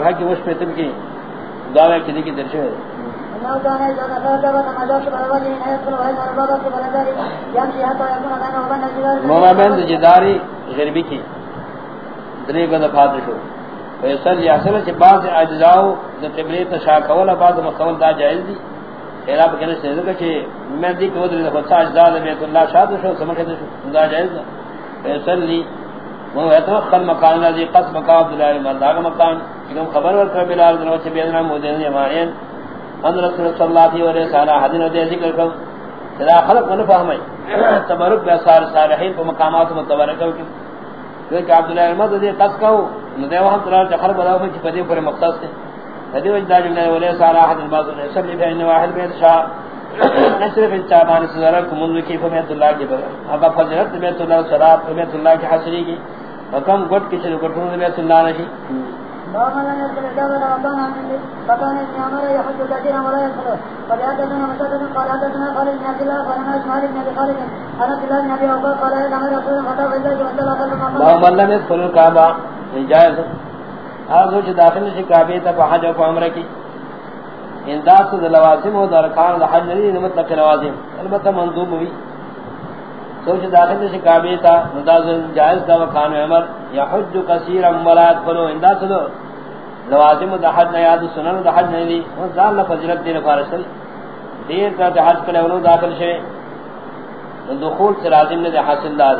ہے کہ کی دعوی کی درشے ہے جداری غربی کی گد فاتشو فیصل بعض کولا بعض مقبول دا جائز دی خیرہ پہ سے ذکر کہ میں دی کہ وہ دری خود سا اجزاء بیت اللہ شاہد شو سمجھے شو دا جائز دا فیصل لی وہ اتوخل مکان لذی جی، قص مقام عبداللہ المرد آگا مکان۔ کیونکہ خبر ورکر بلال دنو سے بیدنا مودین یمائین ان رسول صلی اللہ علیہ وسلم سارا حدین و دے ذکر کم صدا خلق من فہمائی تبرک بے سار صالحین پہ مقامات متبرکہ کیونکہ عبداللہ المرد دے قص کہو ندے وہاں تلال چا خلق بداؤ کی پدی پر مقصد سے۔ حدی وجدہ جملہ ولی سارا حد الباز نے سلی فہ ان واحد بیت شاہ نصرف انچابان سے ذرا کمون کی فمیت اللہ کی بگر اب فضلت بیت اللہ سراب فمیت اللہ کی حسری کی وکم گٹ کی چلو گٹھوں بیت اللہ نشی باب من يذكر الجبل رمضان عن فكان ابن عمر يحج كثيرا ولا يدخل. فليحدثنا مسدد قال حدثنا خالد بن عبد الله قال انا اسماعيل بن ابي خالد عن عبد الله بن ابي عقبه قال امير رسول الله وصلى الله عليه وسلم باب من لم يدخل الكعبه جائز هذا جو داخل سے کعبے تک حج و عمرہ کی۔ انداز سے لوازم و درکان حج نہیں مطلق لوازم۔ البتہ مندوب بھی سوچ داخل سے کعبے تا انداز جائز دا وکان عمر۔ یا حج کثیر اموالات کرو انداز سے لوازم دا حج نہ یاد سنن دا حج نہیں دی وہ ذال فضیلت دین فارسل دیر کا حج کرے انہوں داخل شے۔ دخول سے لازم نے حاصل دار۔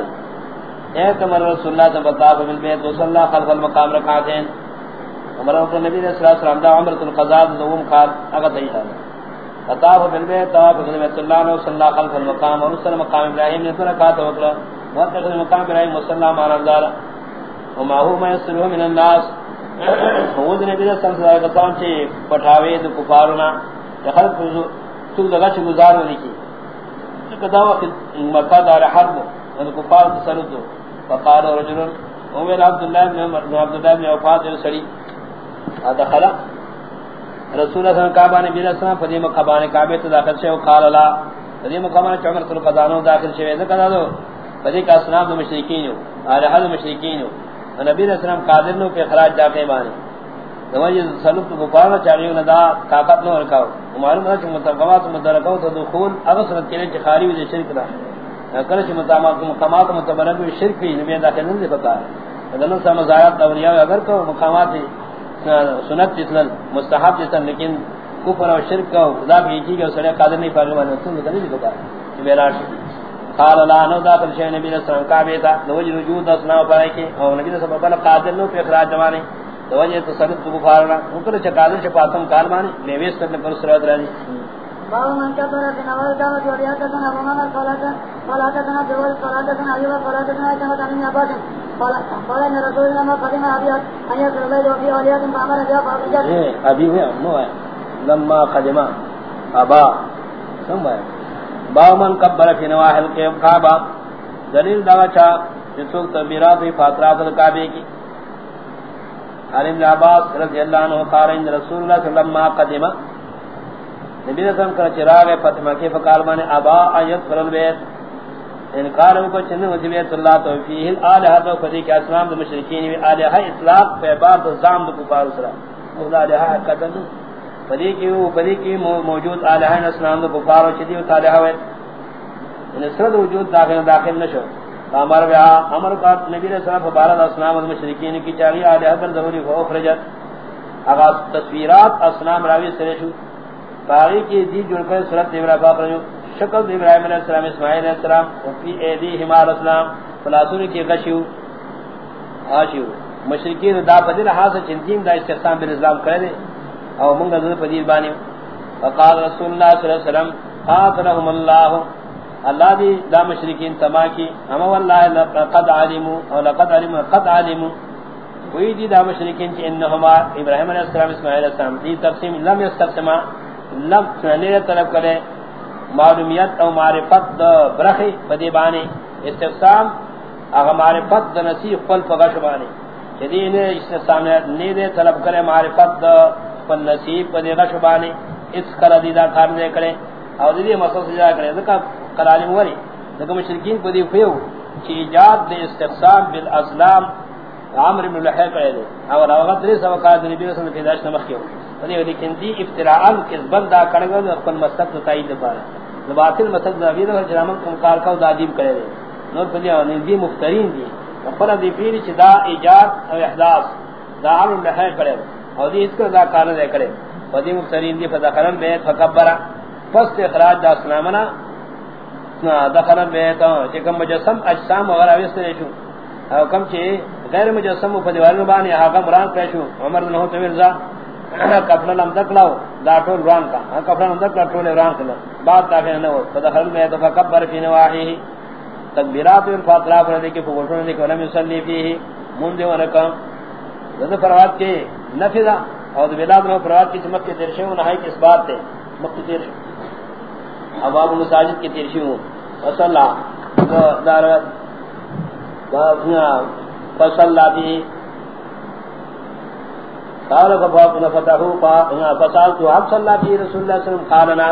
اے کمر رسول اللہ صلی اللہ علیہ وسلم صلی اللہ خلف المقام رکعتین عمر رسول نبی صلی اللہ علیہ وسلم دا عمرۃ القضاء دوم قال اگر صحیح ہے خطاب بالبيت طواف بالبيت الله صلى الله خلف المقام ورسل مقام ابراهيم نے تو رکعت وکلا وقت مقام ابراهيم صلی اللہ علیہ وسلم وما هو ما يسره من الناس۔ وہ نے بھی سن سے کہتا کہ پٹھاوے تو کفارنا دخل تو لگا چھ گزار نہیں کی۔ کہ دا وقت مکہ دار حرب ان کفار تسرد فقال رجل عمر عبد الله بن عبد الله بن وفات سری دخل رسول اللہ صلی اللہ علیہ وسلم کعبہ نے بیرا سلام فدی مقابان کعبے تو داخل سے قال لا فدی مقابان چمر تو قدانو داخل سے ایسا کہا دو فدی کا اسلام دو مشرکین ہو اہل حد مشرکین ہو نبی علیہ السلام قادر نو پہ خراج داخل بانے۔ دوائی سلوک تو گفارنا چاہیے انہا دا طاقت نو رکھاو معلوم ہے کہ متقوات مدرکاو تو دخول اغسرت کے لیے چی خاری ویدے شرک رہا کرچ مقامات متبرک شرک بھی، نبی داخل نہیں پتا ہے اگر نو سا مزایات اولیاء اگر کو مقامات سنت جسن مستحب جسن لیکن کفر و شرک کا خدا بھی کی کہ سڑے قادر نہیں پاگے والے تو نہیں نہیں پتا کہ میرا قال لا نو داخل شے نبی صلی اللہ علیہ وسلم کا بیتا دوج وجود اسنا پر کہ اور نبی صلی اللہ علیہ قادر نو پہ اخراج جوانے دوج تصرف تو بخارنا اوپر چ قادر چ پاتم کار مانی نیویس کرنے پر سرات رہی باب من كبر في نوال دعوة ورياضة أبو ماما صلاة صلاة سنة جوال صلاة سنة أيوة صلاة سنة كما تنين ہے لما قدم أبا سمع باب من كبر في نواحل الكعبة دلیل دعوة چا جسوک تبیرات وی فاترات الكعبے کی. علی عباس رضی اللہ عنہ قال ان رسول اللہ صلی اللہ علیہ وسلم قدم. نبی رسول کا چراغ فتح کے فقال من ابا ایت فرل بیت. انکار کو چن وجبیت اللہ تو فیہ الالہ تو فدی کے اسلام دے مشرکین وی الہ اطلاق پہ باب زام دے کفار سرا۔ مولا الہ قدم۔ فدی کی وہ فدی کی موجود الہ اسلام دے کفار چدی تعالی ہوئے ان یعنی سر وجود داخل داخل نشو امر بیا امر کا نبی رسول اللہ بارد اسلام المشرکین کی چاہیے الہ پر ضروری ہو اخرجت اغا تصویرات اسلام راوی سرے شو۔ باغی کی دی جڑ کر صورت ابراہیم باپ رجو شکل ابراہیم علیہ السلام، اسماعیل علیہ السلام وفی ایدی حمار اسلام فلاسون کی غشیو آشیو مشرکین دا پدیل حاصل چنتیم دا استخصام بن اسلام کردے او منگا ذر پدیل بانی. فقال رسول اللہ صلی اللہ علیہ وسلم قاتلهم اللہ. اللہ دی دا مشرکین تما کی، اما واللہ لقد علمو، او لقد علمو قد علمو. وی دی دا مشرکین چی انہما ابراہیم علیہ السلام، اسماعیل علیہ السلام، دی تقسیم لم یستقسما، لم سننے طلب کرے معلومیت او معرفت دا برخی بدی بانی استقسام اگا معرفت دا نصیح قل فغش بانی جدی انہیں استقسام نیدے طلب کرے معرفت دا قل نصیب بدی غش بانی اس کردی دا کار دے کرے او دیدی مصر سجا کرے ذکر قلالی موری لیکن مشرکین کو فیو کہ ایجاد دے استقسام بالاسلام عامر بن لحی کرے دے اور وقت دے سو کا نبی صلی اللہ علیہ وسلم لیکن دی افتراءن کس بندہ کڑگو اپن مستق تو تائید دے پارا باطل مستق مطلب نبی دے جرامن کو کا دادیب کرے دے. نور پر پدیا دی مفترین دی. وقت دی پیر چ دا ایجاد او احداث. دا عامر بن لحی کرے اور دی اس کو دا کار دے کرے. ودی مفترین دی فدخلن بیت فکبرا. پس اخراج دا اسلامنا دخل بیت چکم مجسم اجسام وغیرہ وستر شو. او کم چی غیر مجسم و پدیوال نبانی آقا مران پیشو عمر بن حوت مرزا. کپنا لم دکلاو دا ٹول ران کا۔ کپنا لم دکلا ٹول ران کلا بعد داخل نو فدخل بیت فکبر فی نواحیه تکبیرات الفاطراف رضی کی فوٹو نے کہ ولم یصلی فیہ۔ من دیو رکم ذو پروات کے نفذا اور بلاد نو پروات کی چمک کے درشو نہائی کے اس بات تے۔ مکہ درشو اباب المساجد مساجد کی ترشیوں وصلہ دارت فصلہ بھی قال فباب نفتحو فصالتو حب صلہ بھی رسول اللہ صلی اللہ علیہ وسلم؟ قالنا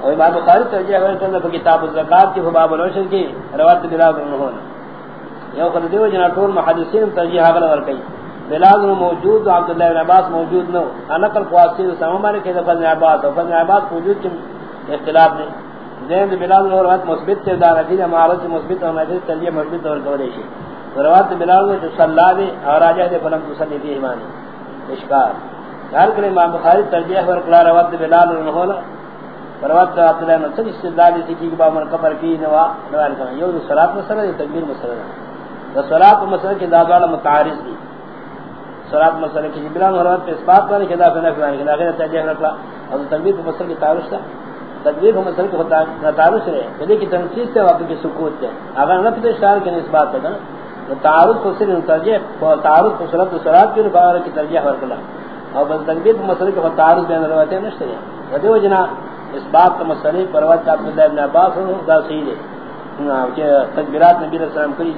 اور امام بخاری ترجیح ہوئے کرنے پر کتاب الزکاة کی، فباب الوشن کی روات بلاد انہون یو خلدیو جنا طول محدثین ترجیح ہاں آگل ورکی بلاد موجود، عبداللہ بن عباس موجود نو۔ انا انقل قواسی سمامانی کہ فضل عباس اور عباس موجود کی اختلاف نے زین بلال اور روایت مثبت سے دار ہے معارض مثبت اور نفی تلیہ مثبت اور قول ہے روایت بلال جو صلی نے اور راجہ دے، فلم تصلی فی ایمان۔ اشکار ہر کلے امام بخاری ترجیح پر قرار روایت بلال اور نہولا روایت عبداللہ بن سن استدلال تھی کہ باب من قبر کی نوا روایت کرنا یہ صلات مسئلہ ہے تکبیر مسئلہ ہے صلات مسئلہ کے دادوالا متعارض دی. صلات مسئلہ کی بلال روایت پہ اس بات کرنے کے دافع نفی آنے کے داخل ترجیح رکھلا اور تکبیر مسئلہ کی تعارض تھا. تدبیر ہم مثلا کو تعارض ہے یعنی کہ تنقید سے واقع کی سکوت ہے اگر نہ پتہ اشار کے نسبت ہے نا. تعارض کو صرف ترجیح تعارض کو صورت صورت کی رفاع کی ترجیح ورکلا اور بل تنقید مسئلے کے تعارض بین روایتیں نشتے ہیں۔ ودی وجنا اس بات کا مسئلے پروت عبد اللہ ابن عباس ہوں دا صحیح ہے۔ کہ تکبیرات نبی علیہ السلام کری۔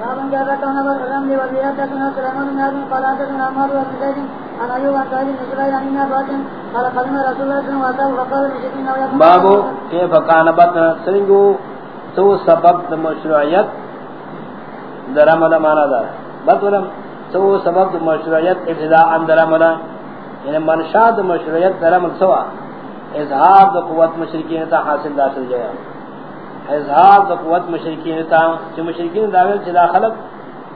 باب جاء كان ورغم لي وزيرة سنة سليمان بن عبد قال حدثنا عمر بن زيد عن أيوب عن سعيد بن جبير عن ابن عباس قال قدم رسول الله صلى الله عليه وسلم وقال للمشركين ويقول باب كيف كان بطن سرنگو تو سبب مشروعیت درمد مانا دار بطن تو سبب دو مشروعیت ابتداء درمد یعنی منشاد مشروعیت درمد سوا اظہار دو قوت مشرکین تا حاصل داخل جایا اظہار دا قوت مشرکین تا چھ مشرکین داویل چھ دا خلق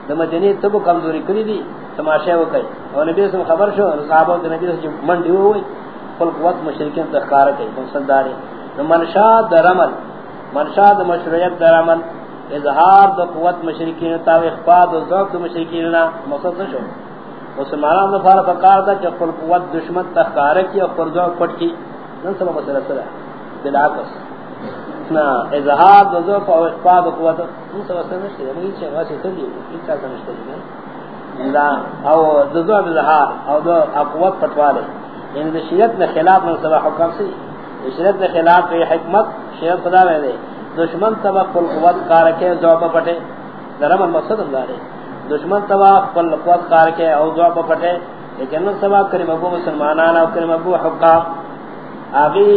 دا مدینی تب کمزوری کری دی تماشے وہ اور نبی اسم خبر شو صحابہ کے نبی اسم منڈی ہوئی کل قوت مشرکین تخکار کئی مقصد منشا دا منشا دا مشروعیت دا اظہار دا قوت مشرکین تا اخفاد دا ذوق دا مشرکین نا مقصد شو مسلمانان نفار فکار دا کہ کل قوت دشمن تخکار کی اور پر ذوق پٹ کی نن سبا مسئلہ سرہ بلاکس. نا اظہار دو ذوق او اخفاد قوت. ان سب سے نشتے ہیں یہ چیز واسطے تھی ان کا سمجھتے ہیں لا او دو ذوق اظہار او دو قوت پٹوالے یعنی دو شریعت میں خلاف من سبا حکم سی شریعت میں خلاف کی حکمت شریعت خدا میں دے دشمن تبا کل قوت کارکے ذوق پٹے، درم المقصد اندار ہے دشمن تبا کل قوت کارکے او ذوق پٹے، لیکن سبا کریم ابو مسلمانان او کریم ابو حکام آگی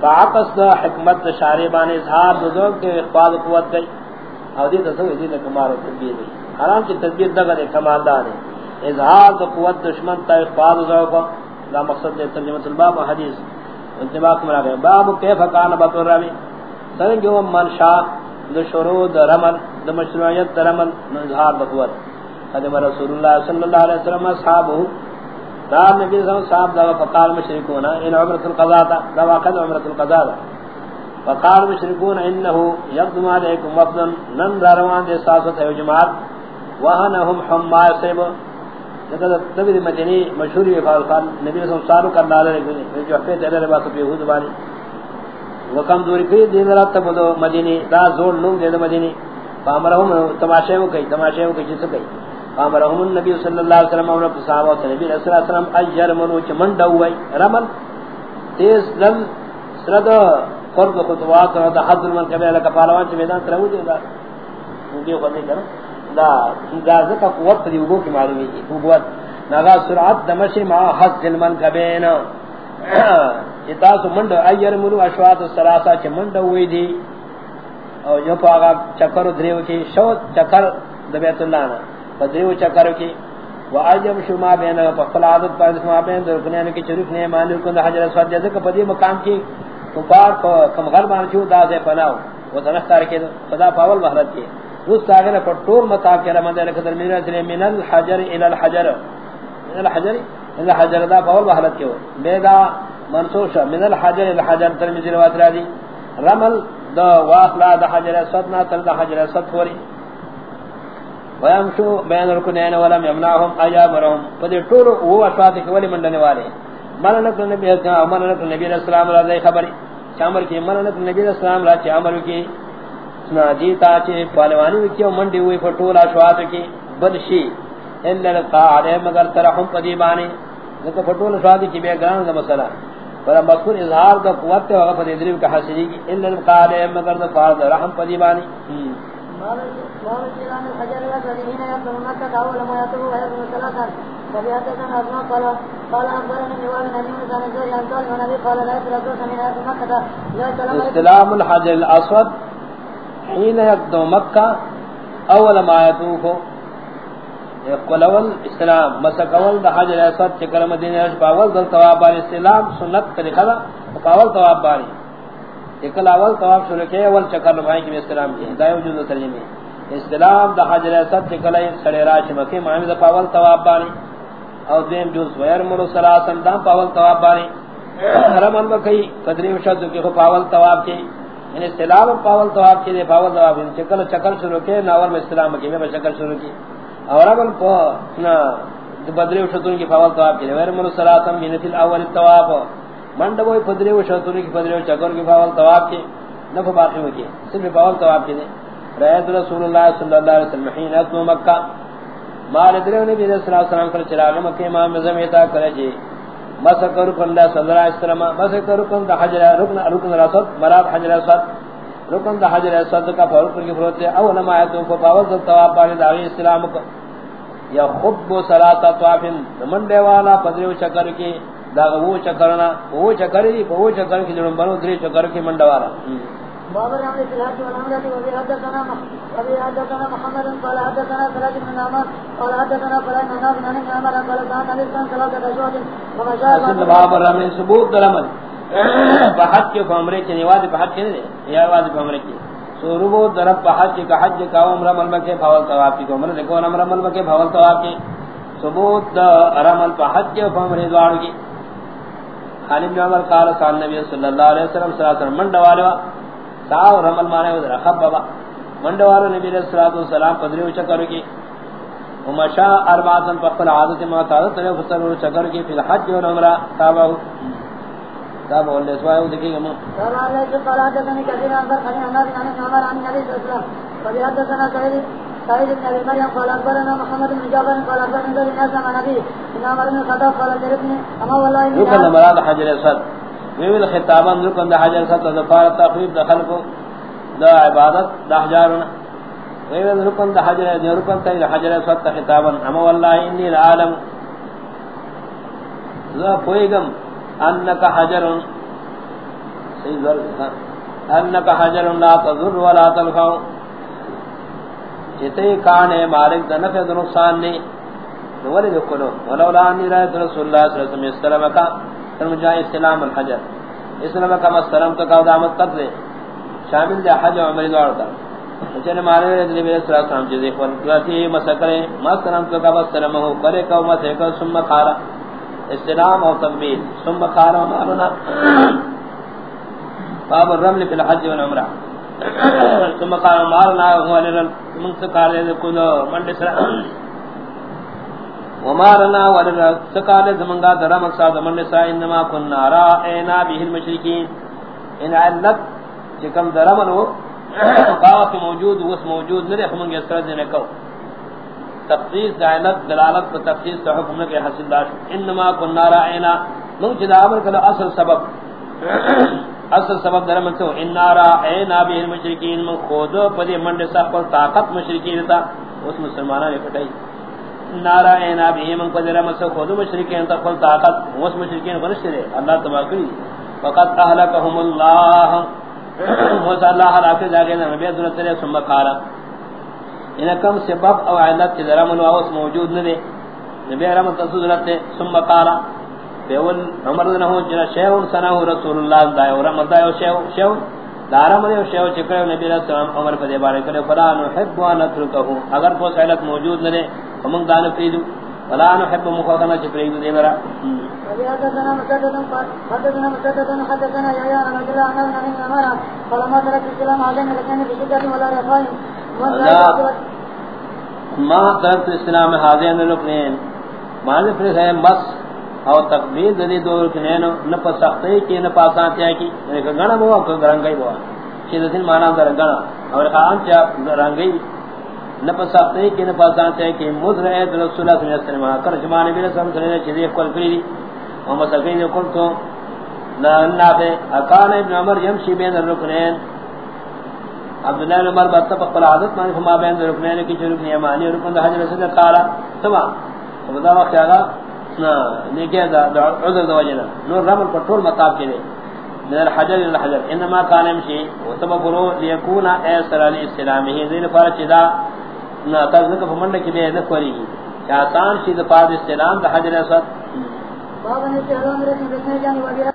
باقص دا حکمت دا شاربان اظہار دا ذوق کے اقبال قوت گئی۔ او دی تصوی دی کمال تدبیر گئی۔ حرام کی تدبیر دا گئے کمال دار اظہار دا قوت دشمن تا اقبال ذوق دا مقصد دے ترجمت الباب و حدیث۔ انتباق مرا باب کیف کان بطر روی سرنگو منشا دا شروع دا رمل دا مشروعیت دا رمل اظہار دا قوت قدم رسول اللہ صلی اللہ علیہ وسلم اصحابہ، رام نبی صلی اللہ علیہ وسلم صاحب دا فقال مشرکون، ان عمرت القضاء دا واقع عمرت القضاء دا۔ فقال مشرکون، انہو یقدم علیکم وفدن، نن داروان دے ساست ہے جماعت۔ وہنہم حما صحب لقد تبید مدینی مشہوری وفال خان، نبی صلی اللہ علیہ وسلم سارو کرنا لے جو حفیت علیہ رباس بیہود بانی۔ وکم دوری کری دین رات تب دو مدینی دا زور لوگ دے دو مدینی فامرہم تماشے ہو کئی تماشے ہو کئی جس کئی امرهم النبي صلى الله عليه وسلم اور صحابہ صلی اللہ علیہ وسلم اجر منو چمن دوئی رمل. تیز لم سرد قرب خطوات اور حد من کبھی لك پہلوان سے میدان ترو دے گا مجھے خود کرو دا دا ذکا قوت دی وبو کی معلومی ہے قوت نغا سرعت دمشی مع حد من کبھی کبین اتاس منڈ اجر منو اشوات الثلاثه چمن دوئی دی او جو پاگا چکر دریو کی شو چکر دبیت اللہ نا دریو چکر کی واجب شما بین فقل عادت پر اسما بین در کنین کی چرف نے مان کن حجر اسود جیسے کہ پدی مقام کی کفار کو کم غر مان چو دا دے پناو وہ تنختار کے خدا پاول محرت کی اس تاگے نے پٹور متا کے رحمت اللہ قدر میرا سلے من الحجر الى الحجر. من الحجر الى الحجر، دا پاول محرت کے بیدا منصوص من الحجر الحجر، ترمذی روایت را دی رمل دا واخلا دا حجر اسود نہ تل دا حجر اسود پوری ويمشو بين الركنين ولم يمنعهم اجابرهم فدي طول هو اشواط ولي من دنے والے مرنک نبی اسلام مرنک نبی اسلام علیہ خبر شامل کی مرنک نبی اسلام را چامل کی سنا جیتا چے پہلوانی کی منڈی ہوئی فٹول اشواط کی بدشی الا القاعد مگر ترحم پدی بانی کہ فٹول اشواط کی بے گان کا مسئلہ پر مذکور اظہار دا قوت و غفر ادریب کا حاصلی کی۔ الا القاعد مگر دا فرض رحم پدی بانی۔ استلام الحجر الاسود حين يقدم مكة اول ما يطوف يقول اول اسلام مسكول ده حجر الاسود چکر مدینہ اش باول دل ثواب استلام سنت طریقہ دا باول ثواب بانی۔ اکل اول طواف شروع کے اول چکر نمائی کی اسلام کی ہدایت وجود ترجمے۔ اسلام دا حجر اسد چکل سڑے راش مکہ معنی دا پاول طواف بانی۔ او دیم جز ویر مرو سلاسم دا پاول طواف بانی۔ رمن مکئی قدریم شد کی خو پاول طواف کی۔ یعنی اسلام پاول طواف کی دے، پاول طواف کی۔ چکل چکر شروع کے ناول میں اسلام کی، میں چکر شروع کی۔ اور رمن پا نا بدری شدون کی پاول طواف کی ویر مرو سلاسم یعنی فی الاول طواف منڈ وہ پدری و کی پدری چکر کی باول ثواب کی نف باقی ہوئی صرف باول ثواب کی رایت رسول اللہ صلی اللہ علیہ وسلم حين اتم مکہ۔ مال درو نبی صلی اللہ علیہ وسلم کر چراغ مکہ امام نظم عطا کرے جی۔ مسکر کن صلی اللہ علیہ وسلم، مسکر کن حجر رکن رکن رسد مراد حجر رسد رکن دا حجر رسد کا فرق کی فروت ہے اول ما ایتو کو باول ثواب پانی داوی اسلام کو یا خب صلاۃ طواف من دیوانا پدری و چکر کی دا وہ چکرنا وہ چکر دی وہ چکر کی جڑوں بنو دری چکر کی منڈوارا بابر عمل صلاة والعمرة وفي حدثنا وفي حدثنا محمد قال حدثنا صلاة بن عمر قال حدثنا فلان من ناس من عمر قال كان عليه السلام صلاة أشواط ومشاء اصل بابر عمل ثبوت درمل بحج کے عمرے کے نواز بحج کے نہیں یا نواز عمرے کے کی سوربو درب بحج کا حج کا عمرہ مل کے بھاول ثواب کی عمرہ دیکھو عمرہ مل کے بھاول ثواب کی ثبوت رمل بحج کے عمرے دوار کی خالد بن عمر قال صلی نبی صلی اللہ علیہ وسلم، صلی اللہ علیہ وسلم منڈوالو ساو رمل مانے ودر خببا منڈوالو نبی علیہ الصلوۃ والسلام پدری وچ کرو کی ومشا اربعۃ فقل عادت ما تعدت نے فسر وچ کر کی فی الحج و عمرہ تابع تابع ول سوائے دیکھیں گے قال اللہ جو قال حدثني كثير عن بر خليل عمر عن عمر عن النبي صلى الله عليه وسلم فبحدثنا سعيد سعيد بن ابي مريم قال اخبرنا محمد بن جابر قال اخبرنا زيد بن اسلم عن ابي ان عمر بن الخطاب قال جربني اما والله رکن مراد حجر اسد۔ ویل خطابا رکن دا حجر اسد ظفار تخفیف دخل کو دا عبادت دا حجارنا ویل رکن دا حجر اسد رکن تا حجر اسد خطابا۔ اما والله انی العالم۔ ذا پویگم انک حجر. صحیح ذرا انک حجر لا تضر ولا تنفع. جتے کانے مالک دا نفع نقصان نے ولی دکلو ولولا انی رایت رسول اللہ صلی اللہ علیہ وسلم اسلام کا ترم جائے اسلام الحجر. اسلام کا مسلم تو کہا دامت قد دے. شامل دے حج و عمری دوارتا چنے مارے رضی اللہ علیہ وسلم جزی خورتی مسکرے، مسلم تو کہا مسلم ہو، کرے کہو مسکر سم خارا اسلام و تقبیل سم خارا مالنا باب الرمل فی الحج و ثم قال مارنا هو لن من سقال كل من دسرا ومارنا ولن سقال زمنگا درا مقصد من نساء انما كنا راينا به المشركين ان علت كم درمنو قاف موجود، وس موجود نہ ہم نے اسرا دینے کو تخصیص دعلت دلالت پر تخصیص کا حکم کے حاصل دار انما كنا راينا من جدا امر کلا اصل سبب. اصل سبب در من تو ان نارا اے المشرکین. من خود پدی منڈ سا پر طاقت مشرکین تا اس مسلمانہ نے پٹائی. نارا اے نبی من پدی رم سا خود مشرکین تا پر طاقت. اس مشرکین ورش دے. اللہ تبارک وقت اهلكهم الله موسی اللہ حافظ آگے نبی حضرت نے ثم قال ان کم سبب او علت درم و اس موجود نہ نبی رحمت حضرت نے ثم قال بیول عمر نے ہو جنا شیو سنا رسول اللہ دای اور مدا شیو شیو دارا من شیو چکر نبی علیہ السلام عمر پر بارے کرے فلا نحب ان نترکه اگر کوئی علت موجود نہ ہم دان فیدو ولا نحب مخاطنا جبريل دي مرا حدثنا مسدد حدثنا مسدد حدثنا يحيى عن عبد الله عن ابن عمر قال ما ترك السلام علينا لكن بشدة ولا رفاين ما ترك ہے مس اور تقبیر دے دو رکنین نہ پس کی نہ پاسان تیا کی کہ گنا بوا کو رنگئی بوا۔ شدتن مانا در گنا۔ اور خان چا رنگئی نہ پساتے کہ نہ پساتے کہ مدر ہے رسول اللہ صلی اللہ علیہ وسلم۔ کر زمان نبی صلی اللہ علیہ وسلم چیزیں کول کری محمد صلی اللہ علیہ وسلم تو۔ لا نافع۔ اکان ابن عمر یمشی بین الرکنین۔ عبداللہ بن عمر بات پر قال عادت ما فما بین الرکنین کی جو رکن یمانی، اور رکن حج رسول اللہ قال تمام. خدا وقت آگا نا دا عذر دو وجنا نور رمل پر طول مطاب کے لیے من الحجر الى الحجر. انما كان يمشي وسبب ليكون ايسر للاسلامه ذي فرق ذا نہ تذکر فمنڈ کی بے نہ کوری کہ آسان شید پاد استلام دا حجر اسود. بابا نے سلام رسول اللہ